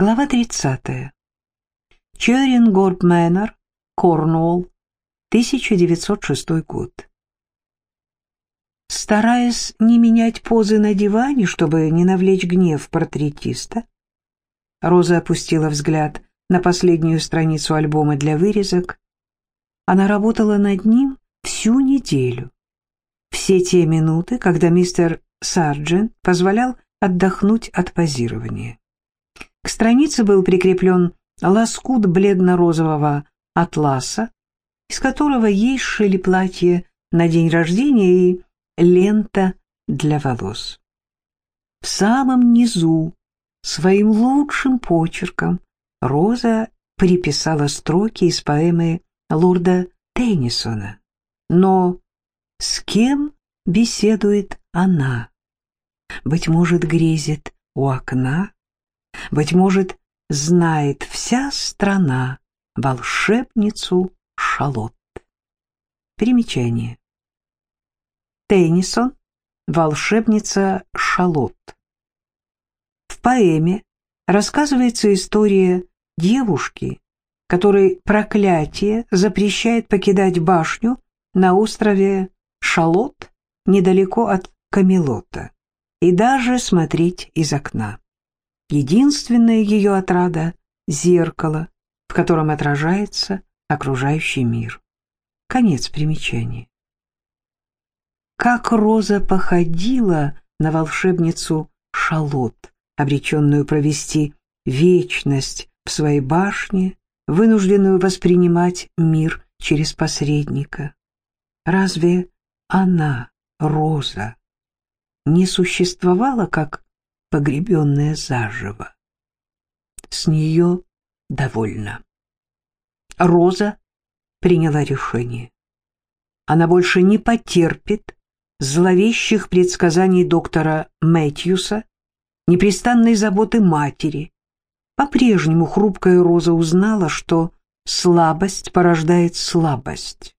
Глава 30. Черингорб Мэннер, Корнуолл, 1906 год. Стараясь не менять позы на диване, чтобы не навлечь гнев портретиста, Роза опустила взгляд на последнюю страницу альбома для вырезок. Она работала над ним всю неделю. Все те минуты, когда мистер Сарджент позволял отдохнуть от позирования. К странице был прикреплен лоскут бледно-розового атласа, из которого ей сшили платье на день рождения и лента для волос. В самом низу своим лучшим почерком Роза приписала строки из поэмы лорда Теннисона. Но с кем беседует она? Быть может, грезит у окна? Быть может, знает вся страна волшебницу Шалот. Примечание. Теннисон «Волшебница Шалот». В поэме рассказывается история девушки, которой проклятие запрещает покидать башню на острове Шалот недалеко от Камелота и даже смотреть из окна. Единственная ее отрада — зеркало, в котором отражается окружающий мир. Конец примечания. Как Роза походила на волшебницу Шалот, обреченную провести вечность в своей башне, вынужденную воспринимать мир через посредника. Разве она, Роза, не существовала как погребенная заживо. С нее довольна. Роза приняла решение. Она больше не потерпит зловещих предсказаний доктора Мэтьюса, непрестанной заботы матери. По-прежнему хрупкая Роза узнала, что слабость порождает слабость,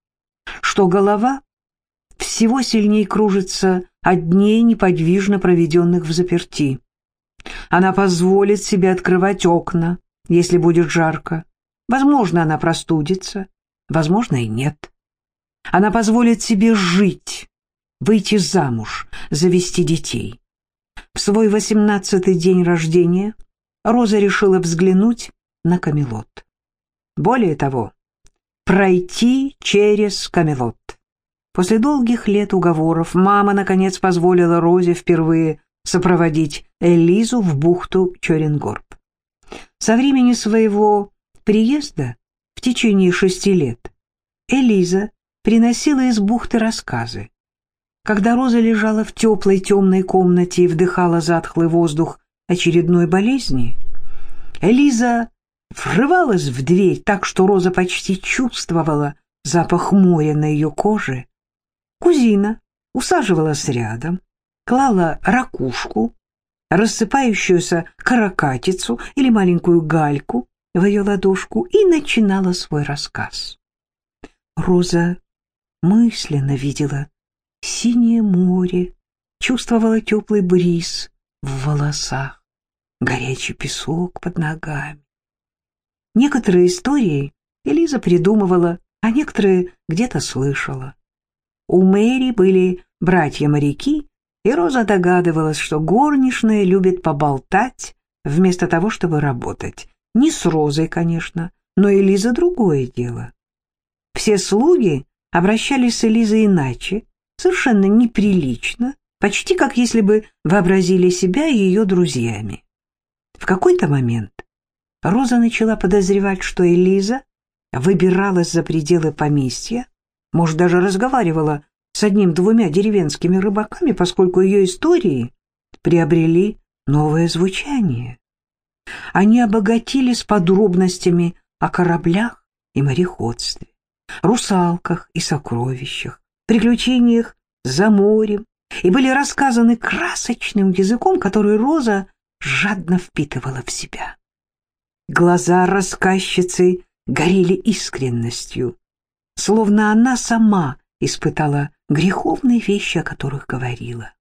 что голова всего сильнее кружится от дней неподвижно проведенных в заперти. Она позволит себе открывать окна, если будет жарко. Возможно, она простудится, возможно и нет. Она позволит себе жить, выйти замуж, завести детей. В свой восемнадцатый день рождения Роза решила взглянуть на Камелот. Более того, пройти через Камелот. После долгих лет уговоров мама, наконец, позволила Розе впервые сопроводить Элизу в бухту Чорингорб. Со времени своего приезда в течение шести лет Элиза приносила из бухты рассказы. Когда Роза лежала в теплой темной комнате и вдыхала затхлый воздух очередной болезни, Элиза врывалась в дверь так, что Роза почти чувствовала запах моря на ее коже, Кузина усаживалась рядом, клала ракушку, рассыпающуюся каракатицу или маленькую гальку в ее ладошку и начинала свой рассказ. Роза мысленно видела синее море, чувствовала теплый бриз в волосах, горячий песок под ногами. Некоторые истории Элиза придумывала, а некоторые где-то слышала. У Мэри были братья-моряки, и Роза догадывалась, что горничная любит поболтать вместо того, чтобы работать. Не с Розой, конечно, но Элиза другое дело. Все слуги обращались с Элизой иначе, совершенно неприлично, почти как если бы вообразили себя ее друзьями. В какой-то момент Роза начала подозревать, что Элиза выбиралась за пределы поместья, может, даже разговаривала с одним-двумя деревенскими рыбаками, поскольку ее истории приобрели новое звучание. Они обогатились подробностями о кораблях и мореходстве, русалках и сокровищах, приключениях за морем и были рассказаны красочным языком, который Роза жадно впитывала в себя. Глаза рассказчицы горели искренностью, словно она сама испытала греховные вещи, о которых говорила.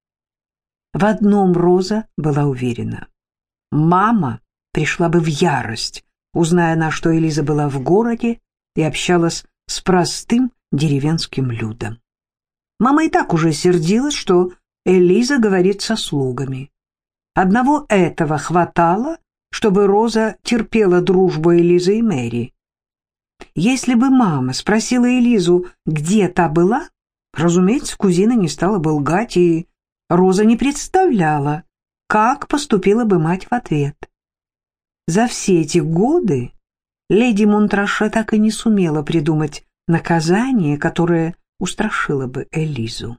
В одном Роза была уверена. Мама пришла бы в ярость, узная она, что Элиза была в городе и общалась с простым деревенским людом. Мама и так уже сердилась, что Элиза говорит со слугами. Одного этого хватало, чтобы Роза терпела дружбу Элизы и Мэри. Если бы мама спросила Элизу, где та была, разумеется, кузина не стала бы лгать, и Роза не представляла, как поступила бы мать в ответ. За все эти годы леди Монтраше так и не сумела придумать наказание, которое устрашило бы Элизу.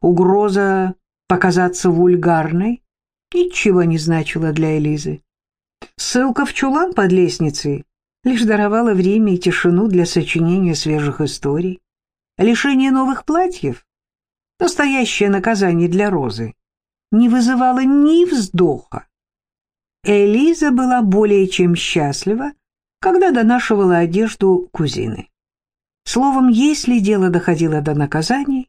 Угроза показаться вульгарной ничего не значила для Элизы. Ссылка в чулан под лестницей лишь даровала время и тишину для сочинения свежих историй. Лишение новых платьев — настоящее наказание для Розы — не вызывало ни вздоха. Элиза была более чем счастлива, когда донашивала одежду кузины. Словом, если дело доходило до наказаний,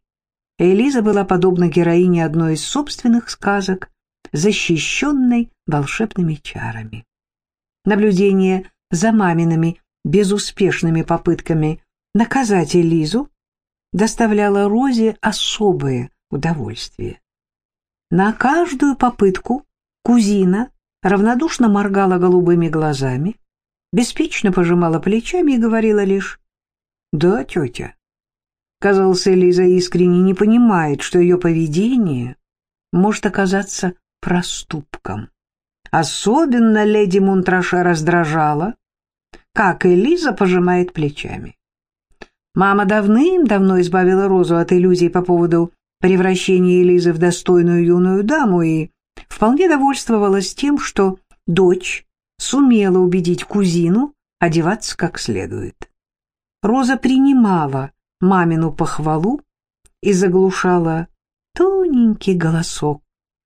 Элиза была подобна героине одной из собственных сказок, защищенной волшебными чарами. Наблюдение за мамиными безуспешными попытками наказать Элизу доставляло Розе особое удовольствие. На каждую попытку кузина равнодушно моргала голубыми глазами, беспечно пожимала плечами и говорила лишь «Да, тетя». Казалось, Элиза искренне не понимает, что ее поведение может оказаться проступком. Особенно леди Мунтраша раздражала, как Элиза пожимает плечами. Мама давным-давно избавила Розу от иллюзий по поводу превращения Элизы в достойную юную даму и вполне довольствовалась тем, что дочь сумела убедить кузину одеваться как следует. Роза принимала мамину похвалу и заглушала тоненький голосок,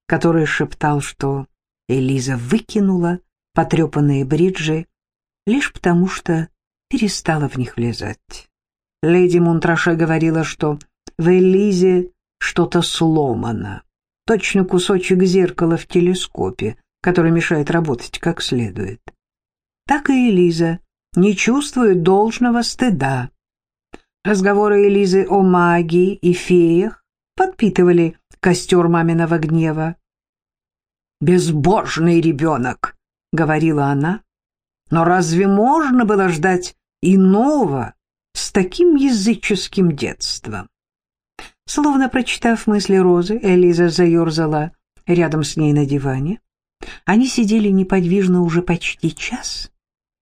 который шептал, что Элиза выкинула потрепанные бриджи лишь потому, что перестала в них влезать. Леди Мунтраше говорила, что в Элизе что-то сломано точно кусочек зеркала в телескопе, который мешает работать как следует. Так и Элиза не чувствует должного стыда. Разговоры Элизы о магии и феях подпитывали костер маминого гнева. «Безбожный ребенок!» — говорила она. «Но разве можно было ждать иного с таким языческим детством?» Словно прочитав мысли Розы, Элиза заерзала рядом с ней на диване. Они сидели неподвижно уже почти час,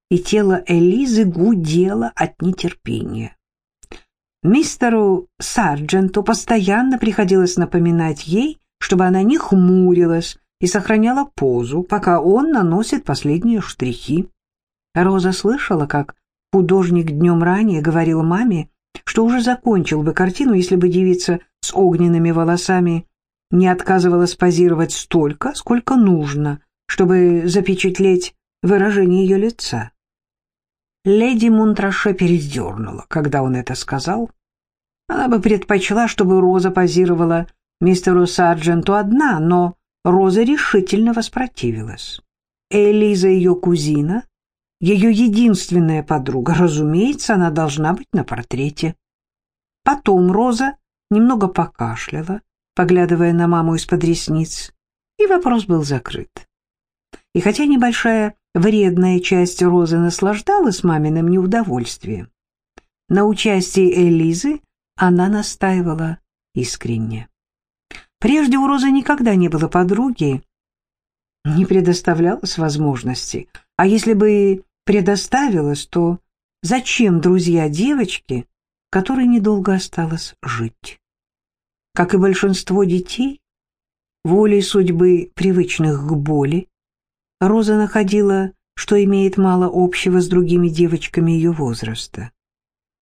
и тело Элизы гудело от нетерпения. Мистеру Сардженту постоянно приходилось напоминать ей, чтобы она не хмурилась и сохраняла позу, пока он наносит последние штрихи. Роза слышала, как художник днем ранее говорил маме, что уже закончил бы картину, если бы девица с огненными волосами не отказывалась позировать столько, сколько нужно, чтобы запечатлеть выражение ее лица. Леди Мунтраше передернула, когда он это сказал. Она бы предпочла, чтобы Роза позировала мистеру Сардженту одна, но Роза решительно воспротивилась. Элиза ее кузина ее единственная подруга. Разумеется, она должна быть на портрете. Потом Роза немного покашляла, поглядывая на маму из-под ресниц, и вопрос был закрыт. И хотя небольшая вредная часть Розы наслаждалась маминым неудовольствием, на участии Элизы она настаивала искренне. Прежде у Розы никогда не было подруги, не предоставлялось возможности, а если бы предоставилось, то зачем друзья девочки, которой недолго осталось жить? Как и большинство детей, волей судьбы, привычных к боли, Роза находила, что имеет мало общего с другими девочками ее возраста.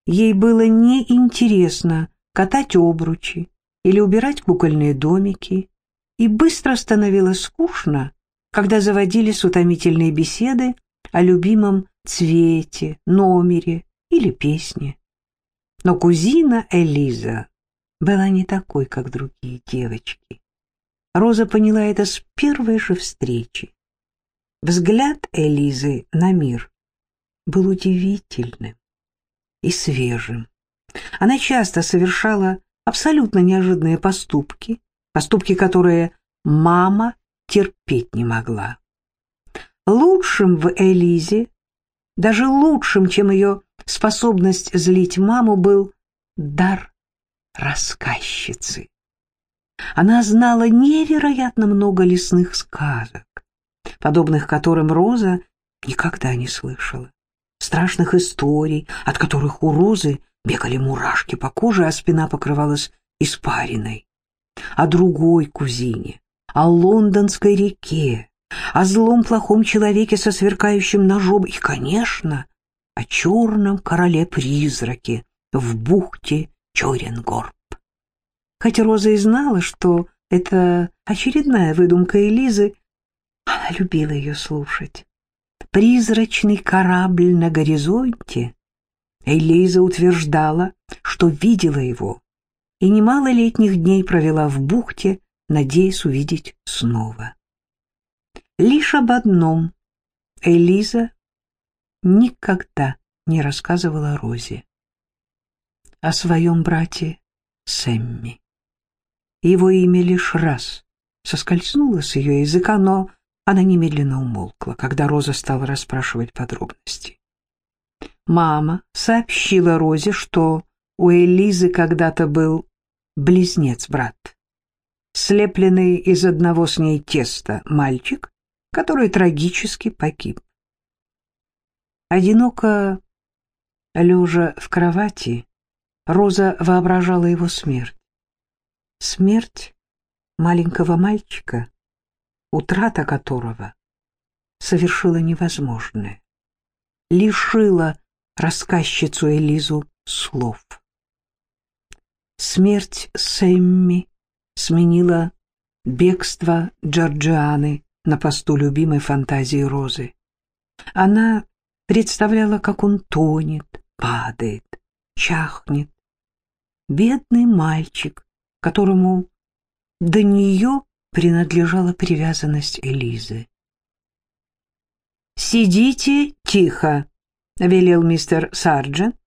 Ей было неинтересно катать обручи или убирать кукольные домики, и быстро становилось скучно, когда заводились утомительные беседы о любимом цвете, номере или песне. Но кузина Элиза была не такой, как другие девочки. Роза поняла это с первой же встречи. Взгляд Элизы на мир был удивительным и свежим. Она часто совершала абсолютно неожиданные поступки, поступки, которые мама терпеть не могла. Лучшим в Элизе, даже лучшим, чем ее способность злить маму, был дар рассказчицы. Она знала невероятно много лесных сказок, подобных которым Роза никогда не слышала. Страшных историй, от которых у Розы бегали мурашки по коже, а спина покрывалась испариной. О другой кузине, о лондонской реке, о злом плохом человеке со сверкающим ножом и, конечно, о черном короле-призраке в бухте Чоренгорб. Хотя Роза и знала, что это очередная выдумка Элизы, она любила ее слушать. Призрачный корабль на горизонте. Элиза утверждала, что видела его, и немало летних дней провела в бухте, надеясь увидеть снова. Лишь об одном Элиза никогда не рассказывала Розе. О своем брате Сэмми. Его имя лишь раз соскользнуло с ее языка, но она немедленно умолкла, когда Роза стала расспрашивать подробности. Мама сообщила Розе, что у Элизы когда-то был близнец-брат, слепленный из одного с ней теста мальчик, который трагически погиб. Одиноко лежа в кровати, Роза воображала его смерть. Смерть маленького мальчика, утрата которого совершила невозможное, лишила рассказчицу Элизу слов. Смерть Сэмми сменила бегство Джорджианы на посту любимой фантазии Розы. Она представляла, как он тонет, падает, чахнет. Бедный мальчик, которому до нее принадлежала привязанность Элизы. «Сидите тихо», — велел мистер Сарджент,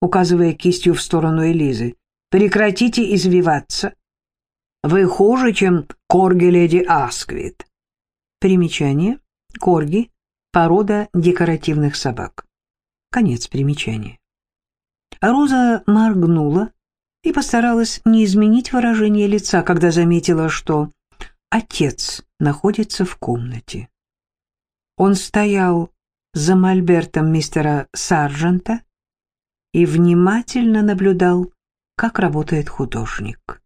указывая кистью в сторону Элизы. «Прекратите извиваться. Вы хуже, чем корги леди Асквит». Примечание. Корги — порода декоративных собак. Конец примечания. Роза моргнула и постаралась не изменить выражение лица, когда заметила, что отец находится в комнате. Он стоял за мольбертом мистера Саржента и внимательно наблюдал, как работает художник.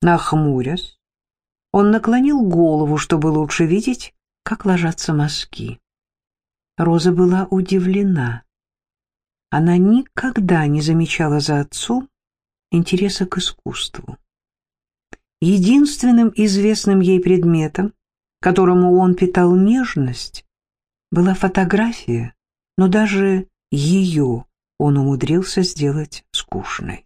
Нахмурясь, он наклонил голову, чтобы лучше видеть, как ложатся мазки. Роза была удивлена. Она никогда не замечала за отцом интереса к искусству. Единственным известным ей предметом, которому он питал нежность, была фотография, но даже ее он умудрился сделать скучной.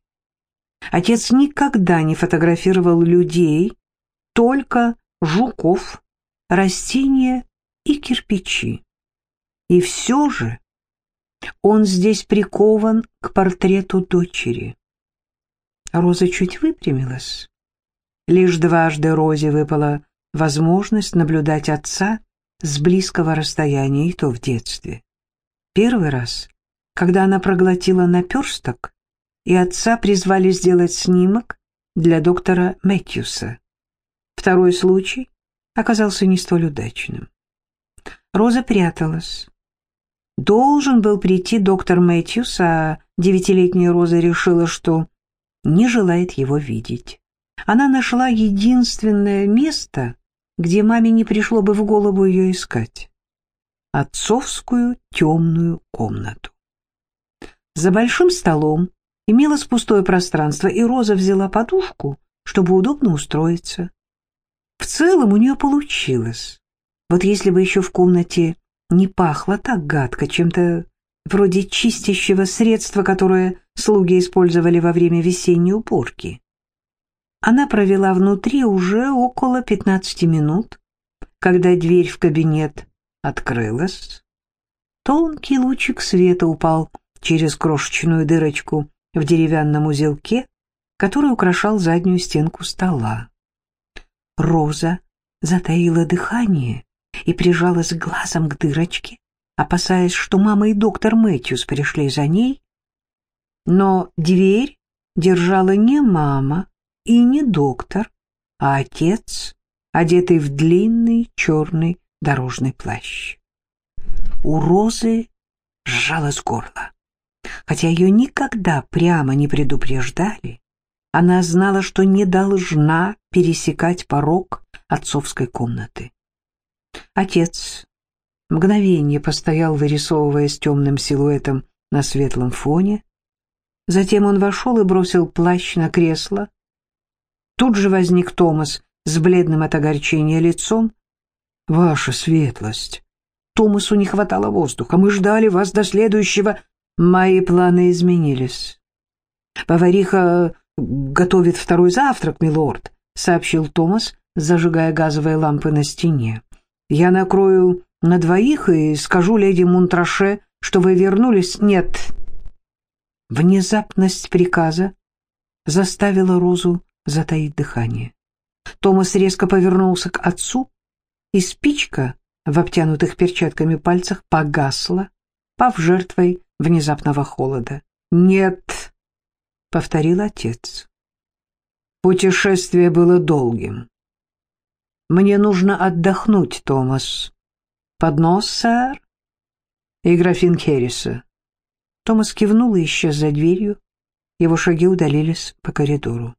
Отец никогда не фотографировал людей, только жуков, растения и кирпичи. И все же он здесь прикован к портрету дочери. Роза чуть выпрямилась. Лишь дважды Розе выпала возможность наблюдать отца с близкого расстояния, и то в детстве. Первый раз, когда она проглотила наперсток, и отца призвали сделать снимок для доктора Мэтьюса. Второй случай оказался не столь удачным. Роза пряталась. Должен был прийти доктор Мэтьюс, а девятилетняя Роза решила, что не желает его видеть. Она нашла единственное место, где маме не пришло бы в голову ее искать. Отцовскую темную комнату. За большим столом имелось пустое пространство, и Роза взяла подушку, чтобы удобно устроиться. В целом у нее получилось. Вот если бы еще в комнате не пахло так гадко, чем-то вроде чистящего средства, которое слуги использовали во время весенней уборки. Она провела внутри уже около 15 минут, когда дверь в кабинет открылась. Тонкий лучик света упал через крошечную дырочку в деревянном узелке, который украшал заднюю стенку стола. Роза затаила дыхание и прижалась глазом к дырочке, опасаясь, что мама и доктор Мэтьюс пришли за ней. Но дверь держала не мама и не доктор, а отец, одетый в длинный черный дорожный плащ. У Розы сжалось горло. Хотя ее никогда прямо не предупреждали, она знала, что не должна пересекать порог отцовской комнаты. Отец мгновение постоял, вырисовываясь темным силуэтом на светлом фоне. Затем он вошел и бросил плащ на кресло. Тут же возник Томас с бледным от огорчения лицом. «Ваша светлость!» Томасу не хватало воздуха. «Мы ждали вас до следующего...» Мои планы изменились. Повариха готовит второй завтрак, милорд, сообщил Томас, зажигая газовые лампы на стене. Я накрою на двоих и скажу леди Мунтраше, что вы вернулись. Нет. Внезапность приказа заставила Розу затаить дыхание. Томас резко повернулся к отцу, и спичка в обтянутых перчатками пальцах погасла, пав жертвой внезапного холода. «Нет», — повторил отец. Путешествие было долгим. «Мне нужно отдохнуть, Томас». «Поднос, сэр?» «И графин Херриса». Томас кивнул и исчез за дверью. Его шаги удалились по коридору.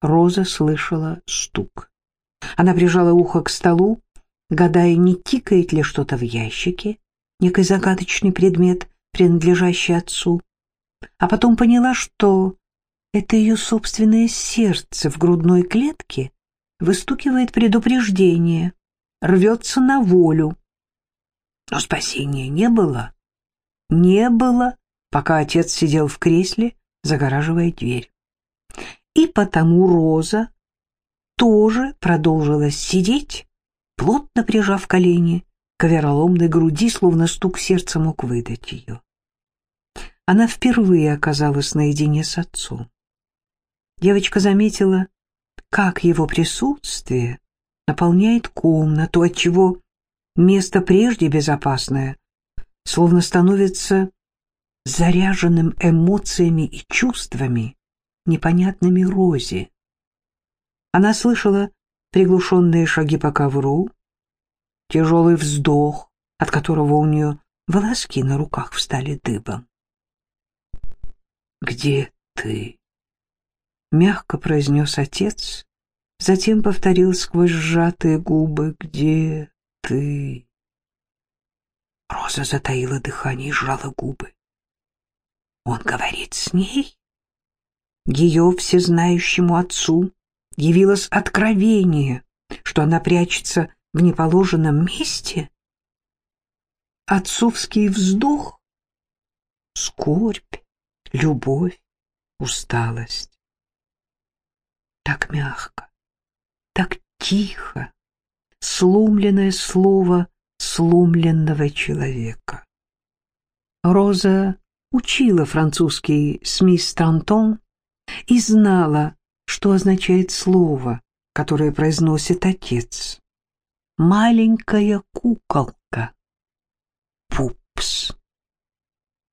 Роза слышала стук. Она прижала ухо к столу, гадая, не тикает ли что-то в ящике, некий загадочный предмет, принадлежащий отцу, а потом поняла, что это ее собственное сердце в грудной клетке выстукивает предупреждение, рвется на волю. Но спасения не было. Не было, пока отец сидел в кресле, загораживая дверь. И потому Роза тоже продолжила сидеть, плотно прижав колени к вероломной груди, словно стук сердца мог выдать ее. Она впервые оказалась наедине с отцом. Девочка заметила, как его присутствие наполняет комнату, отчего место прежде безопасное словно становится заряженным эмоциями и чувствами, непонятными Розе. Она слышала приглушенные шаги по ковру, тяжелый вздох, от которого у нее волоски на руках встали дыбом. «Где ты?» — мягко произнес отец, затем повторил сквозь сжатые губы «Где ты?» Роза затаила дыхание и сжала губы. Он говорит с ней? Ее всезнающему отцу явилось откровение, что она прячется в неположенном месте? Отцовский вздох, скорбь, любовь, усталость. Так мягко, так тихо, сломленное слово сломленного человека. Роза учила французский с мисс Тантон и знала, что означает слово, которое произносит отец маленькая куколка. Пупс.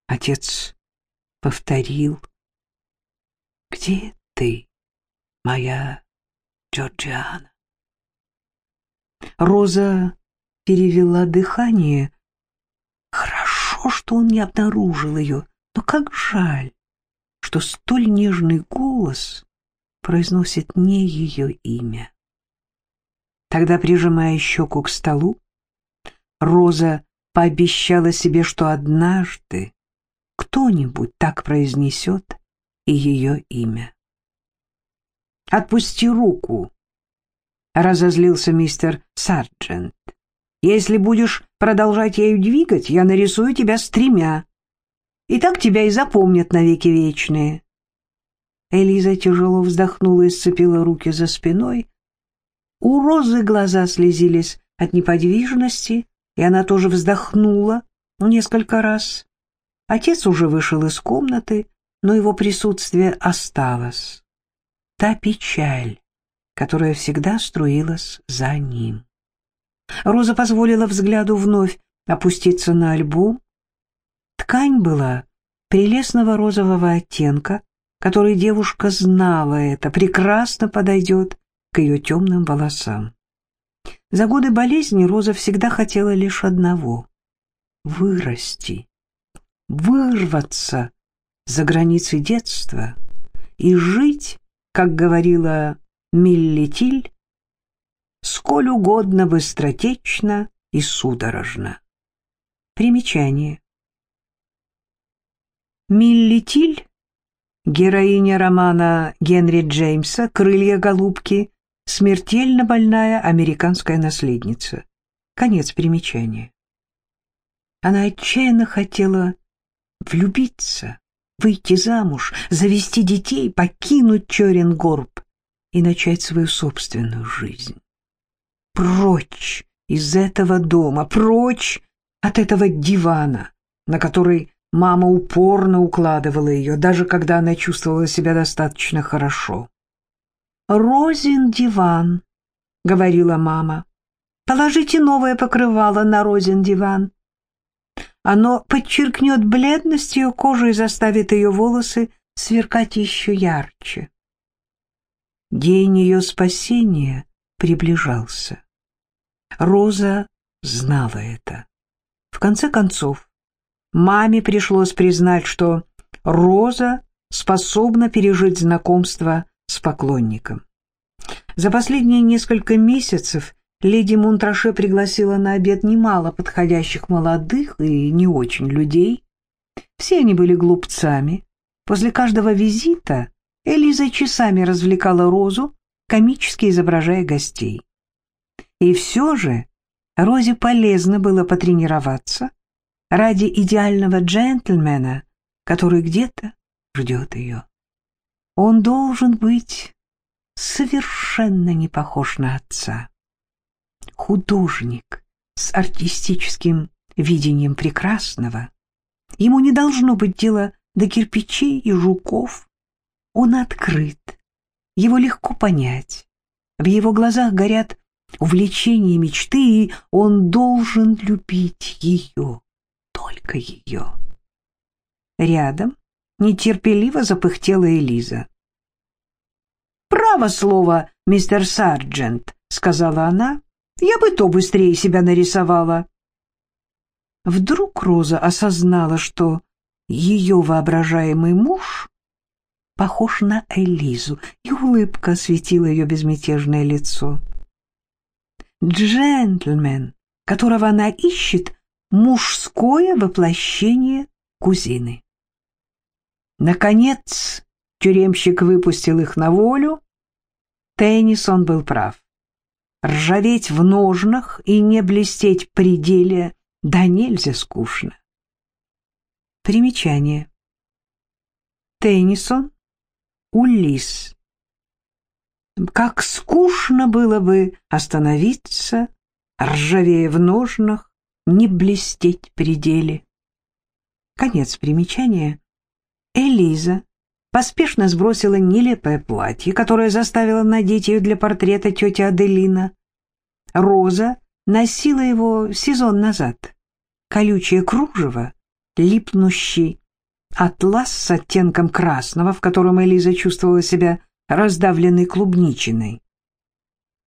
Отец повторил. Где ты, моя Джорджиана? Роза перевела дыхание. Хорошо, что он не обнаружил ее, но как жаль, что столь нежный голос произносит не ее имя. Тогда, прижимая щеку к столу, Роза пообещала себе, что однажды кто-нибудь так произнесет и ее имя. «Отпусти руку!» — разозлился мистер Сарджент. «Если будешь продолжать ею двигать, я нарисую тебя с тремя. И так тебя и запомнят навеки вечные». Элиза тяжело вздохнула и сцепила руки за спиной, у Розы глаза слезились от неподвижности, и она тоже вздохнула несколько раз. Отец уже вышел из комнаты, но его присутствие осталось. Та печаль, которая всегда струилась за ним. Роза позволила взгляду вновь опуститься на альбом. Ткань была прелестного розового оттенка, который девушка знала это, прекрасно подойдет к ее темным волосам. За годы болезни Роза всегда хотела лишь одного — вырасти, вырваться за границы детства и жить, как говорила Милли Тиль, сколь угодно быстротечно и судорожно. Примечание. Милли Тиль, героиня романа Генри Джеймса «Крылья голубки», смертельно больная американская наследница. Конец примечания. Она отчаянно хотела влюбиться, выйти замуж, завести детей, покинуть Чоренгорб и начать свою собственную жизнь. Прочь из этого дома, прочь от этого дивана, на который мама упорно укладывала ее, даже когда она чувствовала себя достаточно хорошо. «Розин диван», — говорила мама. «Положите новое покрывало на розин диван. Оно подчеркнет бледность ее кожи и заставит ее волосы сверкать еще ярче. День ее спасения приближался. Роза знала это. В конце концов, маме пришлось признать, что Роза способна пережить знакомство с поклонником. За последние несколько месяцев леди Монтраше пригласила на обед немало подходящих молодых и не очень людей. Все они были глупцами. После каждого визита Элиза часами развлекала Розу, комически изображая гостей. И все же Розе полезно было потренироваться ради идеального джентльмена, который где-то ждет ее. Он должен быть совершенно не похож на отца художник с артистическим видением прекрасного. Ему не должно быть дела до кирпичей и жуков. Он открыт, его легко понять. В его глазах горят увлечения и мечты, и он должен любить ее, только ее. Рядом нетерпеливо запыхтела Элиза. «Право слово, мистер Сарджент», — сказала она, я бы то быстрее себя нарисовала. Вдруг Роза осознала, что ее воображаемый муж похож на Элизу, и улыбка осветила ее безмятежное лицо. Джентльмен, которого она ищет, мужское воплощение кузины. Наконец тюремщик выпустил их на волю. Теннисон был прав ржаветь в ножнах и не блестеть при деле, да нельзя скучно. Примечание. Теннисон, Улис. Как скучно было бы остановиться, ржавея в ножнах, не блестеть при деле. Конец примечания. Элиза поспешно сбросила нелепое платье, которое заставила надеть ее для портрета тети Аделина. Роза носила его сезон назад. Колючее кружево, липнущий атлас с оттенком красного, в котором Элиза чувствовала себя раздавленной клубничиной.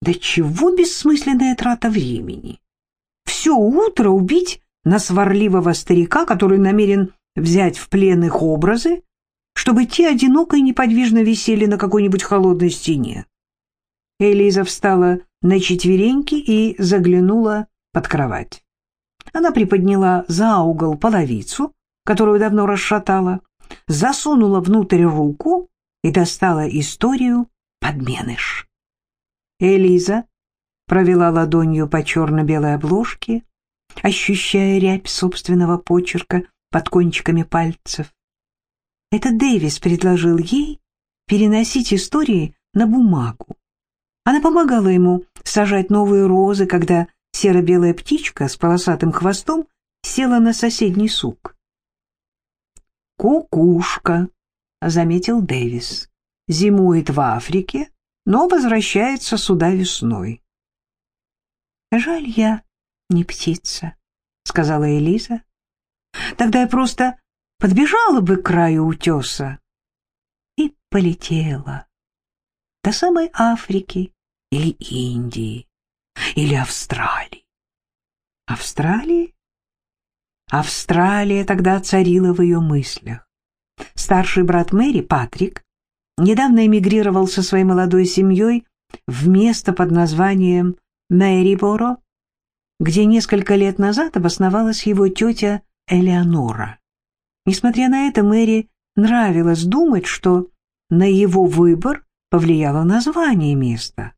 Да чего бессмысленная трата времени? Все утро убить на сварливого старика, который намерен взять в плен их образы, чтобы те одиноко и неподвижно висели на какой-нибудь холодной стене. Элиза встала на четвереньки и заглянула под кровать. Она приподняла за угол половицу, которую давно расшатала, засунула внутрь руку и достала историю «Подменыш». Элиза провела ладонью по черно-белой обложке, ощущая рябь собственного почерка под кончиками пальцев. Это Дэвис предложил ей переносить истории на бумагу. Она помогала ему сажать новые розы, когда серо-белая птичка с полосатым хвостом села на соседний сук. «Кукушка», — заметил Дэвис, — «зимует в Африке, но возвращается сюда весной». «Жаль, я не птица», — сказала Элиза. «Тогда я просто подбежала бы к краю утеса и полетела до самой Африки или Индии или Австралии. Австралии? Австралия тогда царила в ее мыслях. Старший брат Мэри, Патрик, недавно эмигрировал со своей молодой семьей в место под названием Мэриборо, где несколько лет назад обосновалась его тетя Элеонора. Несмотря на это, Мэри нравилось думать, что на его выбор повлияло название места.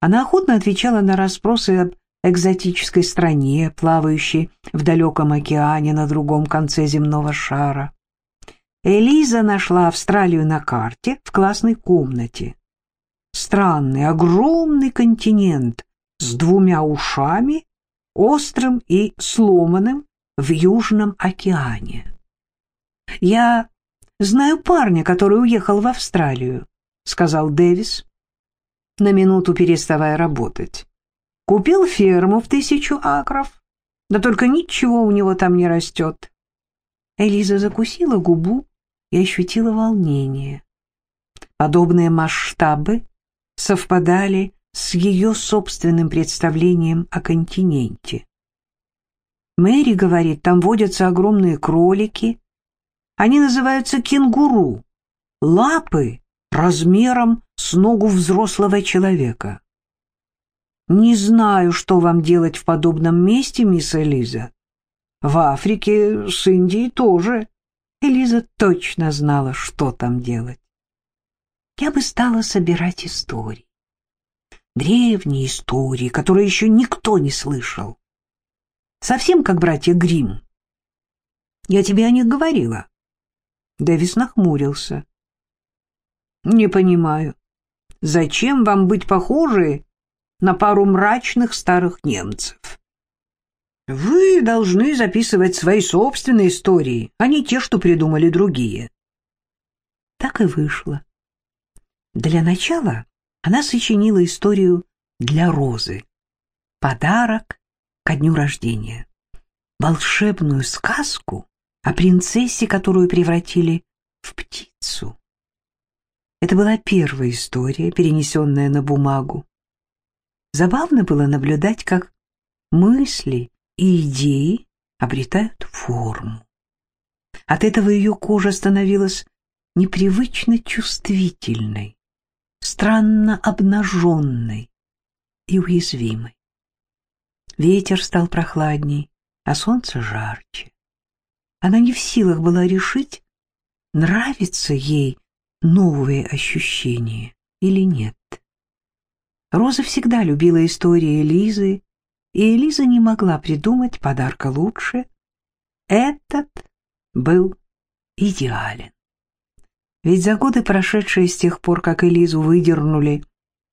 Она охотно отвечала на расспросы об экзотической стране, плавающей в далеком океане на другом конце земного шара. Элиза нашла Австралию на карте в классной комнате. Странный, огромный континент с двумя ушами, острым и сломанным в Южном океане. «Я знаю парня, который уехал в Австралию», — сказал Дэвис, на минуту переставая работать. «Купил ферму в тысячу акров, да только ничего у него там не растет». Элиза закусила губу и ощутила волнение. Подобные масштабы совпадали с ее собственным представлением о континенте. Мэри говорит, там водятся огромные кролики. Они называются кенгуру. Лапы размером с ногу взрослого человека. Не знаю, что вам делать в подобном месте, мисс Элиза. В Африке с Индией тоже. Элиза точно знала, что там делать. Я бы стала собирать истории. Древние истории, которые еще никто не слышал. Совсем как братья Гримм. Я тебе о них говорила. Дэвис нахмурился. Не понимаю, зачем вам быть похожи на пару мрачных старых немцев? Вы должны записывать свои собственные истории, а не те, что придумали другие. Так и вышло. Для начала она сочинила историю для Розы. Подарок ко дню рождения. Волшебную сказку о принцессе, которую превратили в птицу. Это была первая история, перенесенная на бумагу. Забавно было наблюдать, как мысли и идеи обретают форму. От этого ее кожа становилась непривычно чувствительной, странно обнаженной и уязвимой. Ветер стал прохладней, а солнце жарче. Она не в силах была решить, нравится ей новые ощущения или нет. Роза всегда любила истории Элизы и Элиза не могла придумать подарка лучше. Этот был идеален. Ведь за годы, прошедшие с тех пор, как Элизу выдернули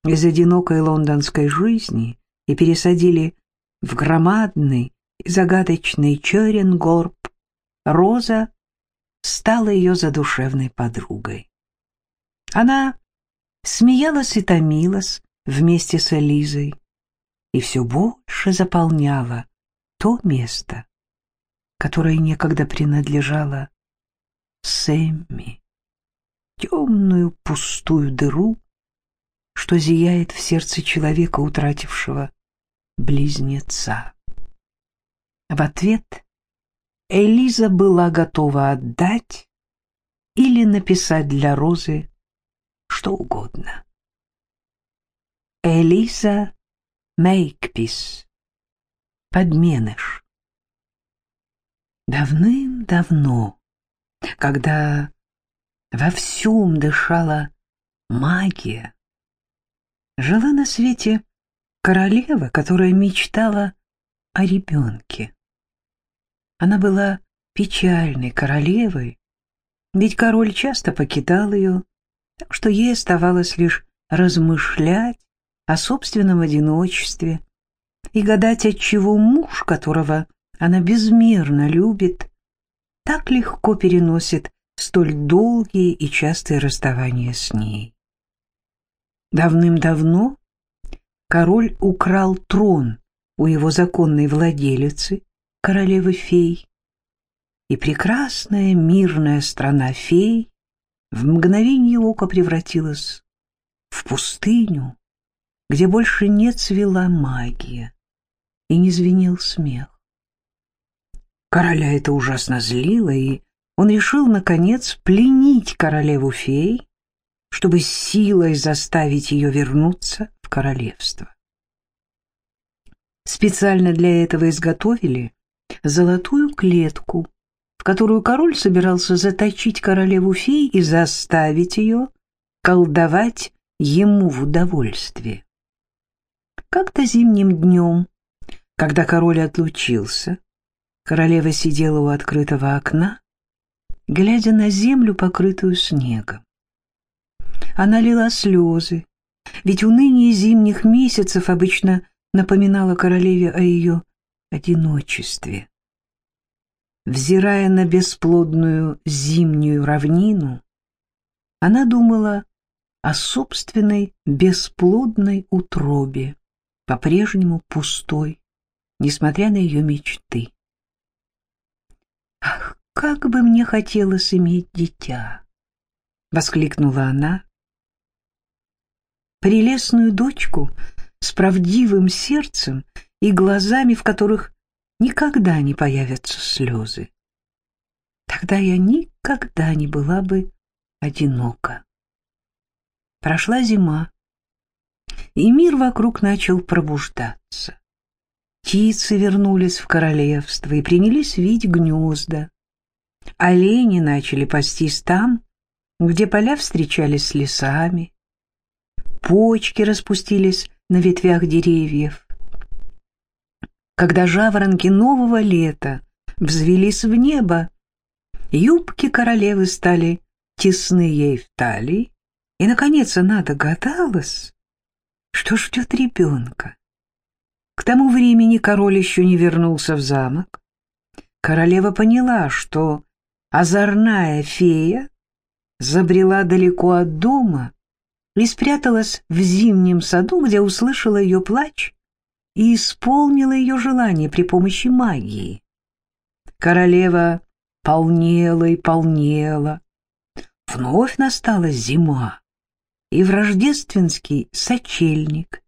из одинокой лондонской жизни и пересадили в громадный и загадочный Черенгорб, Роза стала ее задушевной подругой. Она смеялась и томилась вместе с Элизой, и все больше заполняла то место, которое некогда принадлежало Сэмми, темную пустую дыру, что зияет в сердце человека, утратившего близнеца. В ответ Элиза была готова отдать или написать для Розы что угодно. Элиза Мейкпис. Подменыш. Давным-давно, когда во всем дышала магия, жила на свете королева, которая мечтала о ребенке. Она была печальной королевой, ведь король часто покидал ее, так что ей оставалось лишь размышлять о собственном одиночестве и гадать, отчего муж, которого она безмерно любит, так легко переносит столь долгие и частые расставания с ней. Давным-давно король украл трон у его законной владелицы, королевы фей, и прекрасная мирная страна фей в мгновение ока превратилась в пустыню, где больше не цвела магия и не звенел смех. Короля это ужасно злило, и он решил, наконец, пленить королеву фей, чтобы силой заставить ее вернуться в королевство. Специально для этого изготовили золотую клетку, в которую король собирался заточить королеву фей и заставить ее колдовать ему в удовольствие. Как-то зимним днем, когда король отлучился, королева сидела у открытого окна, глядя на землю, покрытую снегом. Она лила слезы, ведь уныние зимних месяцев обычно напоминало королеве о ее одиночестве. Взирая на бесплодную зимнюю равнину, она думала о собственной бесплодной утробе, по-прежнему пустой, несмотря на ее мечты. «Ах, как бы мне хотелось иметь дитя!» — воскликнула она. «Прелестную дочку с правдивым сердцем и глазами, в которых никогда не появятся слезы. Тогда я никогда не была бы одинока. Прошла зима, и мир вокруг начал пробуждаться. Птицы вернулись в королевство и принялись видеть гнезда. Олени начали пастись там, где поля встречались с лесами. Почки распустились на ветвях деревьев. Когда жаворонки нового лета взвелись в небо, юбки королевы стали тесны ей в талии, и, наконец, она догадалась, что ждет ребенка. К тому времени король еще не вернулся в замок. Королева поняла, что озорная фея забрела далеко от дома и спряталась в зимнем саду, где услышала ее плач и исполнила ее желание при помощи магии. Королева полнела и полнела. Вновь настала зима, и в рождественский сочельник,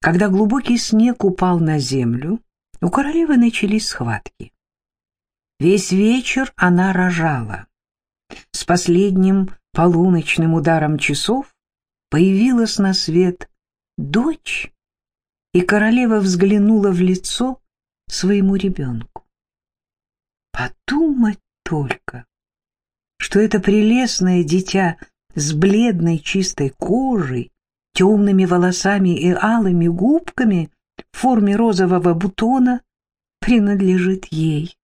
когда глубокий снег упал на землю, у королевы начались схватки. Весь вечер она рожала. С последним полуночным ударом часов появилась на свет дочь, и королева взглянула в лицо своему ребенку. Подумать только, что это прелестное дитя с бледной чистой кожей, темными волосами и алыми губками в форме розового бутона принадлежит ей.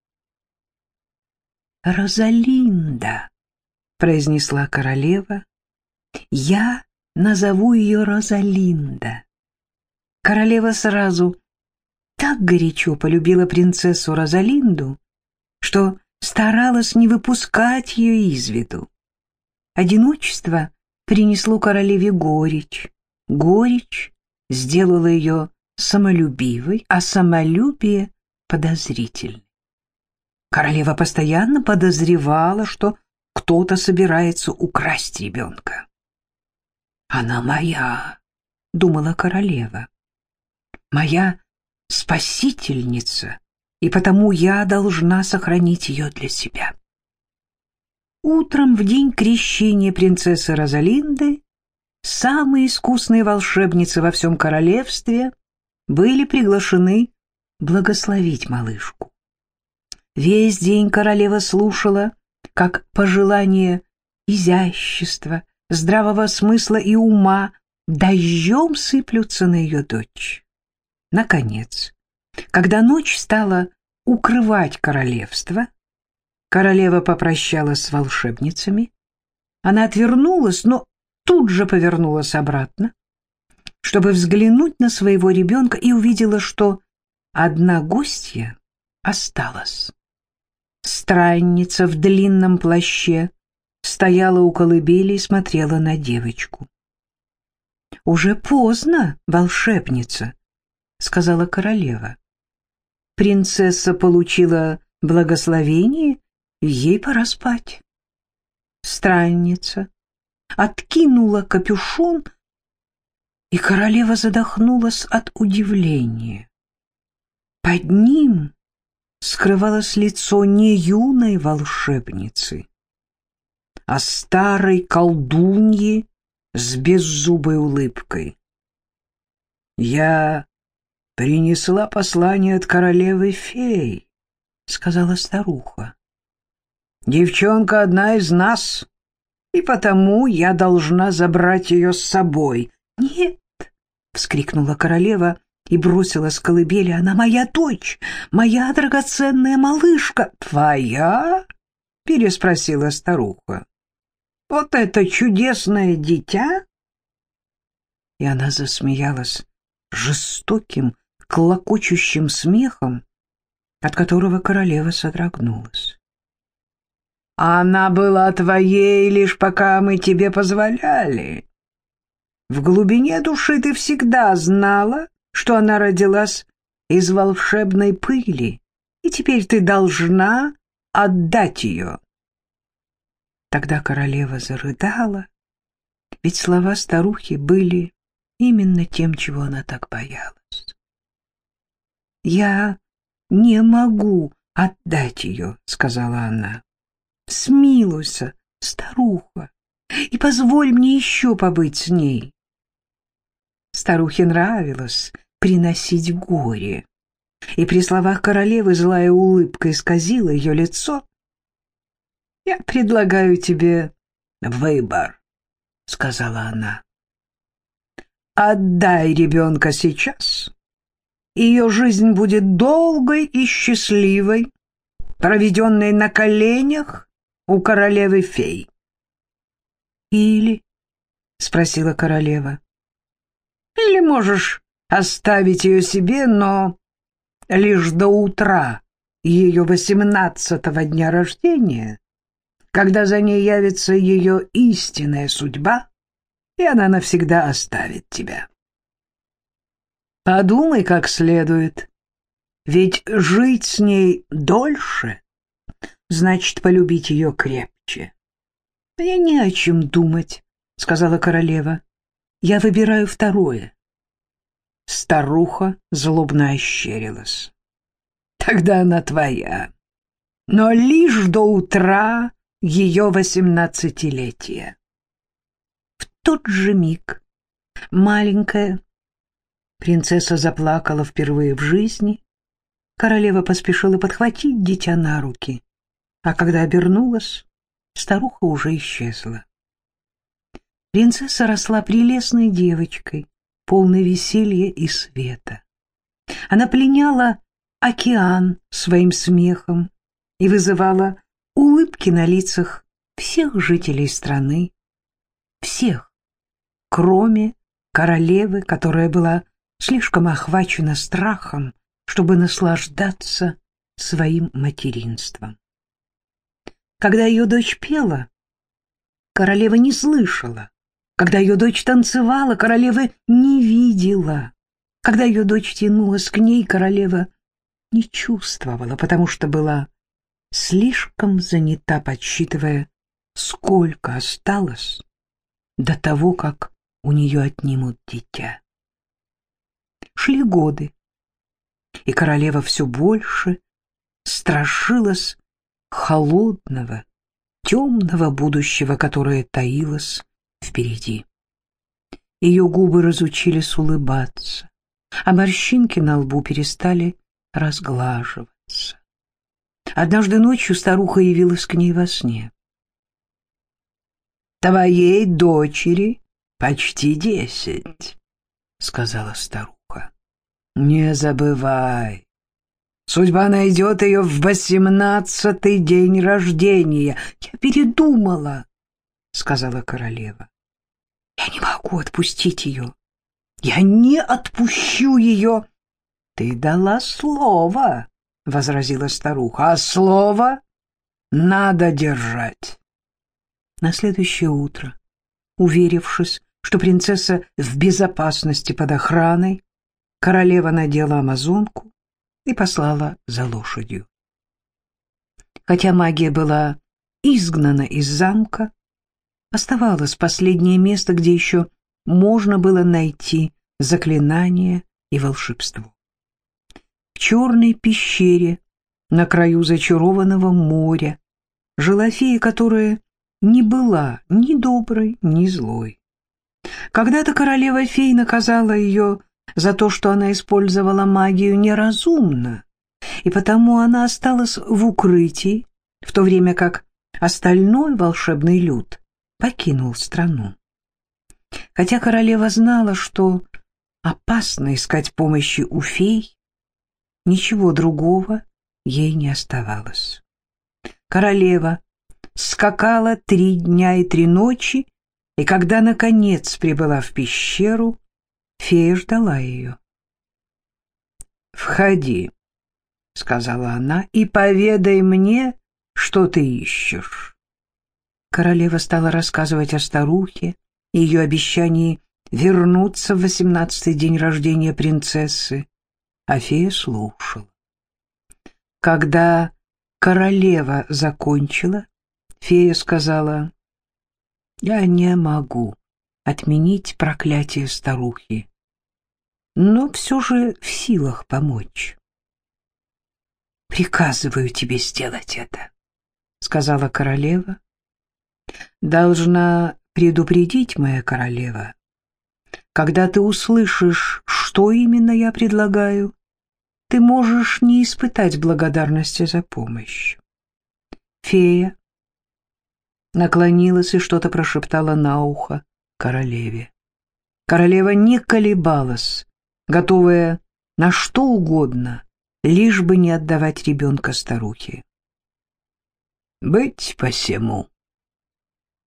«Розалинда», — произнесла королева, — «я назову ее Розалинда». Королева сразу так горячо полюбила принцессу Розалинду, что старалась не выпускать ее из виду. Одиночество принесло королеве горечь, горечь сделала ее самолюбивой, а самолюбие — подозрительной. Королева постоянно подозревала, что кто-то собирается украсть ребенка. «Она моя», — думала королева, — «моя спасительница, и потому я должна сохранить ее для себя». Утром в день крещения принцессы Розалинды самые искусные волшебницы во всем королевстве были приглашены благословить малышку. Весь день королева слушала, как пожелание изящества, здравого смысла и ума дождем сыплются на ее дочь. Наконец, когда ночь стала укрывать королевство, королева попрощалась с волшебницами. Она отвернулась, но тут же повернулась обратно, чтобы взглянуть на своего ребенка и увидела, что одна гостья осталась. Странница в длинном плаще стояла у колыбели и смотрела на девочку. «Уже поздно, волшебница», — сказала королева. «Принцесса получила благословение, ей пора спать». Странница откинула капюшон, и королева задохнулась от удивления. Под ним скрывалось лицо не юной волшебницы, а старой колдуньи с беззубой улыбкой. «Я принесла послание от королевы фей», — сказала старуха. «Девчонка одна из нас, и потому я должна забрать ее с собой». «Нет!» — вскрикнула королева и бросила с колыбели. «Она моя дочь, моя драгоценная малышка». «Твоя?» — переспросила старуха. «Вот это чудесное дитя?» И она засмеялась жестоким, клокочущим смехом, от которого королева содрогнулась. «Она была твоей лишь пока мы тебе позволяли. В глубине души ты всегда знала, что она родилась из волшебной пыли, и теперь ты должна отдать ее». Тогда королева зарыдала, ведь слова старухи были именно тем, чего она так боялась. «Я не могу отдать ее», — сказала она. «Смилуйся, старуха, и позволь мне еще побыть с ней». Старухе нравилось приносить горе, и при словах королевы злая улыбка исказила ее лицо. «Я предлагаю тебе выбор», — сказала она. «Отдай ребенка сейчас» ее жизнь будет долгой и счастливой, проведенной на коленях у королевы-фей. «Или?» — спросила королева. «Или можешь оставить ее себе, но лишь до утра ее восемнадцатого дня рождения, когда за ней явится ее истинная судьба, и она навсегда оставит тебя». Подумай как следует. Ведь жить с ней дольше, значит, полюбить ее крепче. — Я не о чем думать, — сказала королева. — Я выбираю второе. Старуха злобно ощерилась. — Тогда она твоя. Но лишь до утра ее восемнадцатилетия. В тот же миг маленькая Принцесса заплакала впервые в жизни. Королева поспешила подхватить дитя на руки, а когда обернулась, старуха уже исчезла. Принцесса росла прелестной девочкой, полной веселья и света. Она пленяла океан своим смехом и вызывала улыбки на лицах всех жителей страны, всех, кроме королевы, которая была слишком охвачена страхом, чтобы наслаждаться своим материнством. Когда ее дочь пела, королева не слышала. Когда ее дочь танцевала, королева не видела. Когда ее дочь тянулась к ней, королева не чувствовала, потому что была слишком занята, подсчитывая, сколько осталось до того, как у нее отнимут дитя. Шли годы, и королева все больше страшилась холодного, темного будущего, которое таилось впереди. Ее губы разучились улыбаться, а морщинки на лбу перестали разглаживаться. Однажды ночью старуха явилась к ней во сне. «Твоей дочери почти десять», — сказала старуха. Не забывай. Судьба найдет ее в восемнадцатый день рождения. Я передумала, — сказала королева. Я не могу отпустить ее. Я не отпущу ее. Ты дала слово, — возразила старуха, — а слово надо держать. На следующее утро, уверившись, что принцесса в безопасности под охраной, королева надела амазонку и послала за лошадью. Хотя магия была изгнана из замка, оставалось последнее место, где еще можно было найти заклинание и волшебство. В черной пещере на краю зачарованного моря жила фея, которая не была ни доброй, ни злой. Когда-то королева фей наказала ее за то, что она использовала магию неразумно, и потому она осталась в укрытии, в то время как остальной волшебный люд покинул страну. Хотя королева знала, что опасно искать помощи у фей, ничего другого ей не оставалось. Королева скакала три дня и три ночи, и когда, наконец, прибыла в пещеру, фея ждала ее. «Входи», — сказала она, — «и поведай мне, что ты ищешь». Королева стала рассказывать о старухе и ее обещании вернуться в восемнадцатый день рождения принцессы, а фея слушала. Когда королева закончила, фея сказала, «Я не могу отменить проклятие старухи, но все же в силах помочь». «Приказываю тебе сделать это», — сказала королева. «Должна предупредить, моя королева, когда ты услышишь, что именно я предлагаю, ты можешь не испытать благодарности за помощь. Фея наклонилась и что-то прошептала на ухо королеве. Королева не колебалась, готовая на что угодно, лишь бы не отдавать ребенка старухе. «Быть посему».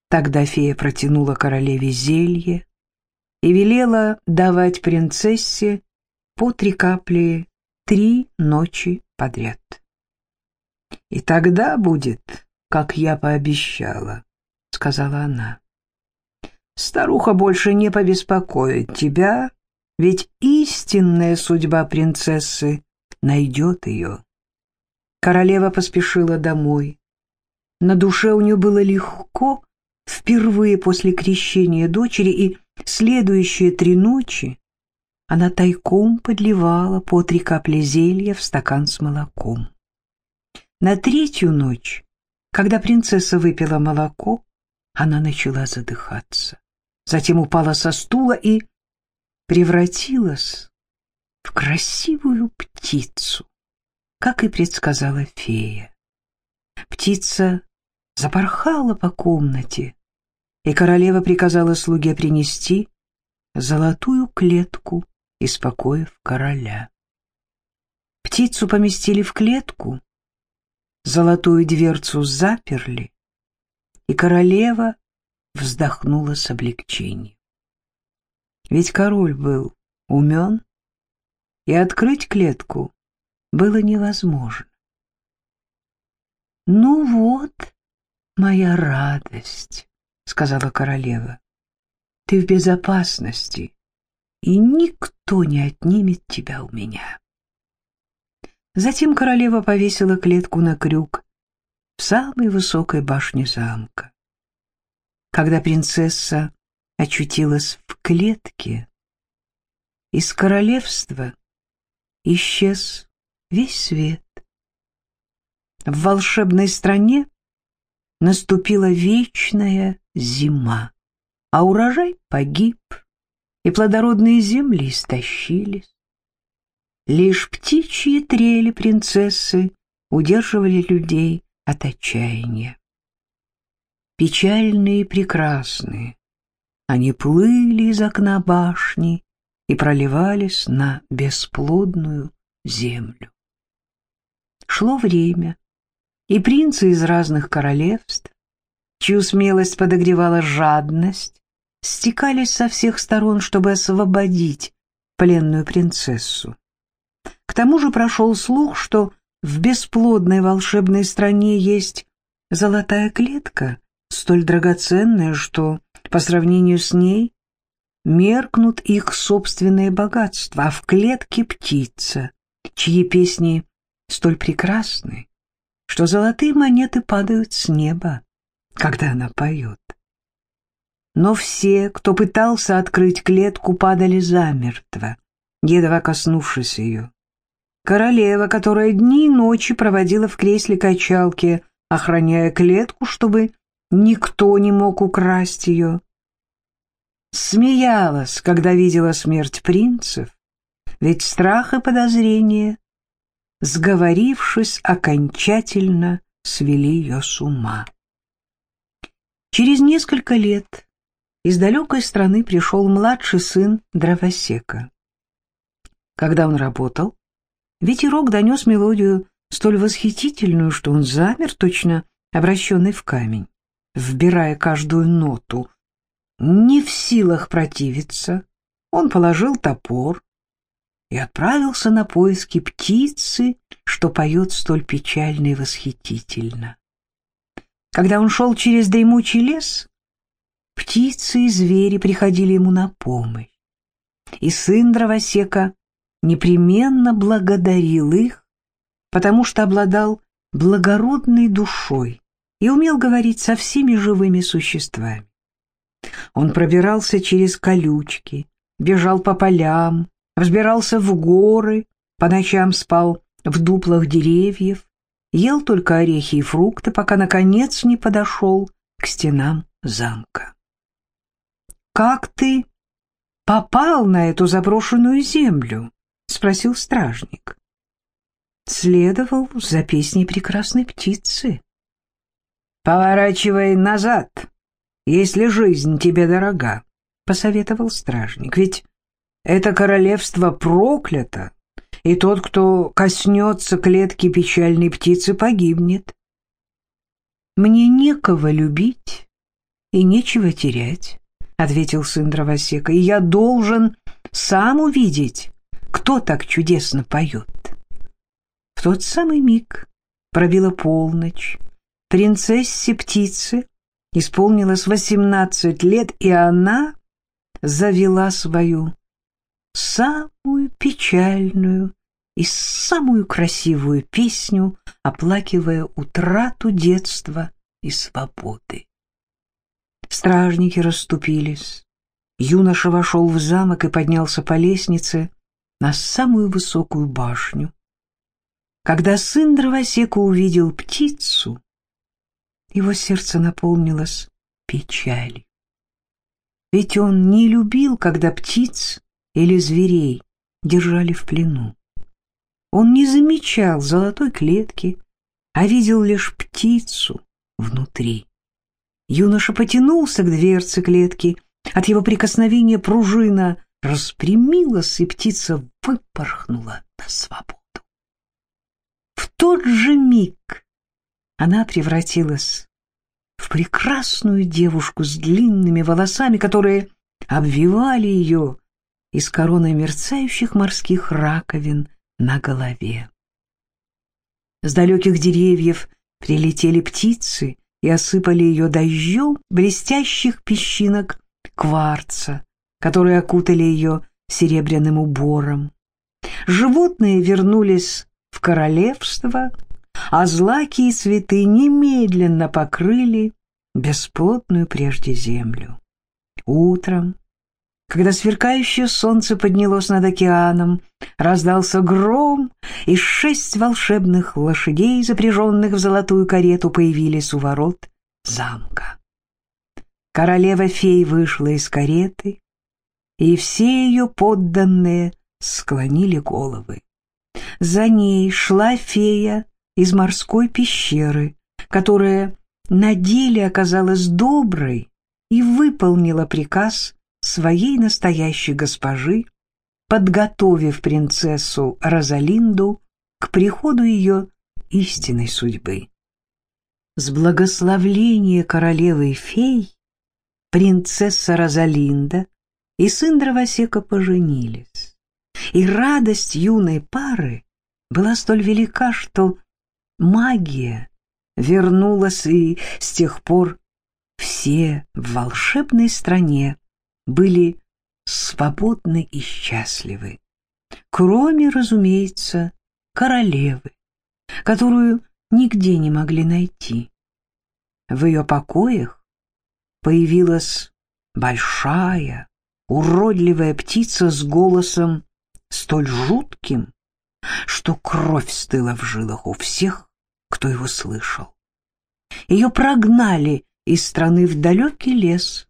Тогда фея протянула королеве зелье и велела давать принцессе по три капли три ночи подряд. «И тогда будет, как я пообещала», — сказала она. «Старуха больше не побеспокоит тебя, ведь истинная судьба принцессы найдет ее». Королева поспешила домой. На душе у нее было легко впервые после крещения дочери, и следующие три ночи она тайком подливала по три капли зелья в стакан с молоком. На третью ночь, когда принцесса выпила молоко, она начала задыхаться. Затем упала со стула и превратилась в красивую птицу, как и предсказала фея. Птица запорхала по комнате, и королева приказала слуге принести золотую клетку из покоев короля. Птицу поместили в клетку, золотую дверцу заперли, и королева вздохнула с облегчением. Ведь король был умен, и открыть клетку было невозможно. «Ну вот, моя радость», — сказала королева, — «ты в безопасности, и никто не отнимет тебя у меня. Затем королева повесила клетку на крюк в самой высокой башне замка. Когда принцесса очутилась в клетке, из королевства исчез весь свет. В волшебной стране наступила вечная зима, а урожай погиб и плодородные земли истощились. Лишь птичьи трели принцессы удерживали людей от отчаяния. Печальные и прекрасные, они плыли из окна башни и проливались на бесплодную землю. Шло время, и принцы из разных королевств, чью смелость подогревала жадность, стекались со всех сторон, чтобы освободить пленную принцессу. К тому же прошел слух, что в бесплодной волшебной стране есть золотая клетка, столь драгоценная, что по сравнению с ней меркнут их собственные богатства, а в клетке птица, чьи песни столь прекрасны, что золотые монеты падают с неба, когда она поет. Но все, кто пытался открыть клетку, падали замертво, едва коснувшись ее. Королева, которая дни и ночи проводила в кресле качалки, охраняя клетку, чтобы никто не мог украсть ее, смеялась, когда видела смерть принцев, ведь страх и подозрение, сговорившись, окончательно свели ее с ума. Через несколько лет из далекой страны пришел младший сын дровосека. Когда он работал, ветерок донес мелодию столь восхитительную, что он замер, точно обращенный в камень, вбирая каждую ноту. Не в силах противиться, он положил топор и отправился на поиски птицы, что поет столь печально и восхитительно. Когда он шел через дремучий лес, птицы и звери приходили ему на помощь. И сын дровосека непременно благодарил их, потому что обладал благородной душой и умел говорить со всеми живыми существами. Он пробирался через колючки, бежал по полям, взбирался в горы, по ночам спал в дуплах деревьев, ел только орехи и фрукты, пока, наконец, не подошел к стенам замка. «Как ты попал на эту заброшенную землю?» — спросил стражник. Следовал за песней прекрасной птицы. «Поворачивай назад, если жизнь тебе дорога», — посоветовал стражник. «Ведь это королевство проклято, и тот, кто коснется клетки печальной птицы, погибнет. Мне некого любить и нечего терять ответил сын дровосека, — и я должен сам увидеть, кто так чудесно поет. В тот самый миг пробила полночь, принцессе птицы исполнилось восемнадцать лет, и она завела свою самую печальную и самую красивую песню, оплакивая утрату детства и свободы. Стражники расступились. Юноша вошел в замок и поднялся по лестнице на самую высокую башню. Когда сын дровосека увидел птицу, его сердце наполнилось печалью. Ведь он не любил, когда птиц или зверей держали в плену. Он не замечал золотой клетки, а видел лишь птицу внутри. Юноша потянулся к дверце клетки. От его прикосновения пружина распрямилась, и птица выпорхнула на свободу. В тот же миг она превратилась в прекрасную девушку с длинными волосами, которые обвивали ее из короны мерцающих морских раковин на голове. С далеких деревьев прилетели птицы и осыпали ее дождем блестящих песчинок кварца, которые окутали ее серебряным убором. Животные вернулись в королевство, а злаки и цветы немедленно покрыли бесплотную прежде землю. Утром, когда сверкающее солнце поднялось над океаном, раздался гром, и шесть волшебных лошадей, запряженных в золотую карету, появились у ворот замка. Королева-фей вышла из кареты, и все ее подданные склонили головы. За ней шла фея из морской пещеры, которая на деле оказалась доброй и выполнила приказ своей настоящей госпожи, подготовив принцессу Розалинду к приходу ее истинной судьбы. С благословления королевы фей принцесса Розалинда и сын Дровосека поженились. И радость юной пары была столь велика, что магия вернулась, и с тех пор все в волшебной стране были свободны и счастливы. Кроме, разумеется, королевы, которую нигде не могли найти. В ее покоях появилась большая, уродливая птица с голосом столь жутким, что кровь стыла в жилах у всех, кто его слышал. Ее прогнали из страны в далекий лес,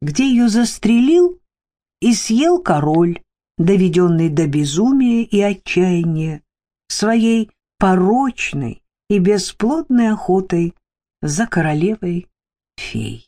где ее застрелил и съел король, доведенный до безумия и отчаяния, своей порочной и бесплодной охотой за королевой фей.